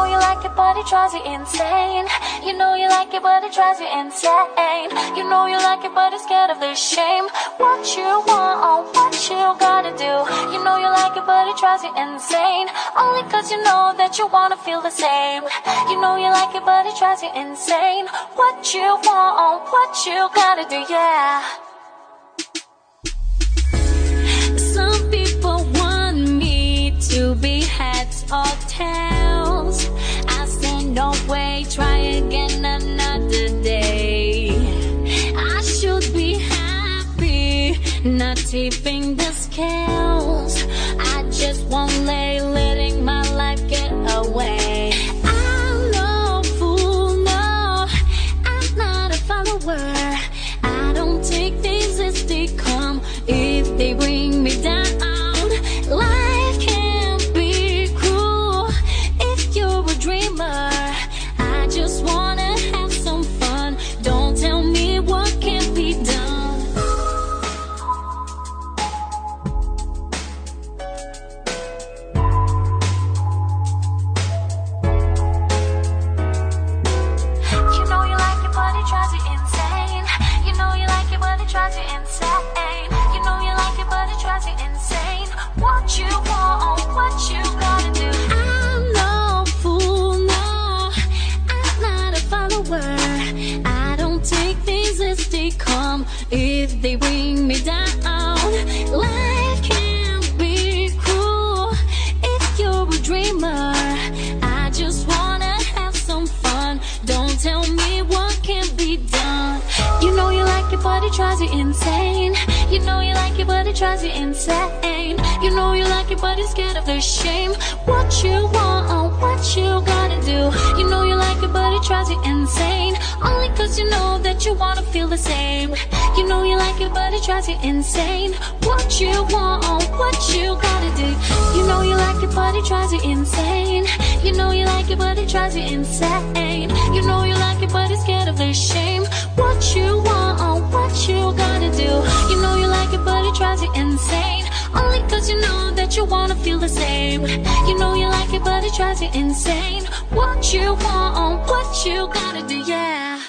like it, but it drives you insane. You know you like it, but it drives you insane. You know you like it, but it's scared of the shame. What you want, oh, what you gotta do. You know you like it, but it drives you insane. Only cause you know that you wanna feel the same. You know you like it, but it drives you insane. What you want, oh, what you gotta do, yeah. Tipping the scales. Drives you insane. You know you like it, but it drives you insane. What you want, what you gotta do. I'm no fool, no. I'm not a follower. I don't take things as they come if they bring me down. Life can be cruel if you're a dreamer. I just wanna have some fun. Don't tell me what can be done. But it drives you insane. You know you like it, but it drives you insane. You know you like it, but you're scared of the shame. What you want, oh, what you gotta do. You know you like it, but it drives you insane. Only cause you know that you wanna feel the same. You know you like it, but it drives you insane. What you want, oh, what you gotta do. You know you like it, but it drives you insane. You know you like it, but it drives you insane. You know you like it, but you're scared of the shame. What you want, you insane. Only cause you know that you wanna feel the same. You know you like it, but it drives you insane. What you want, what you gotta do, yeah.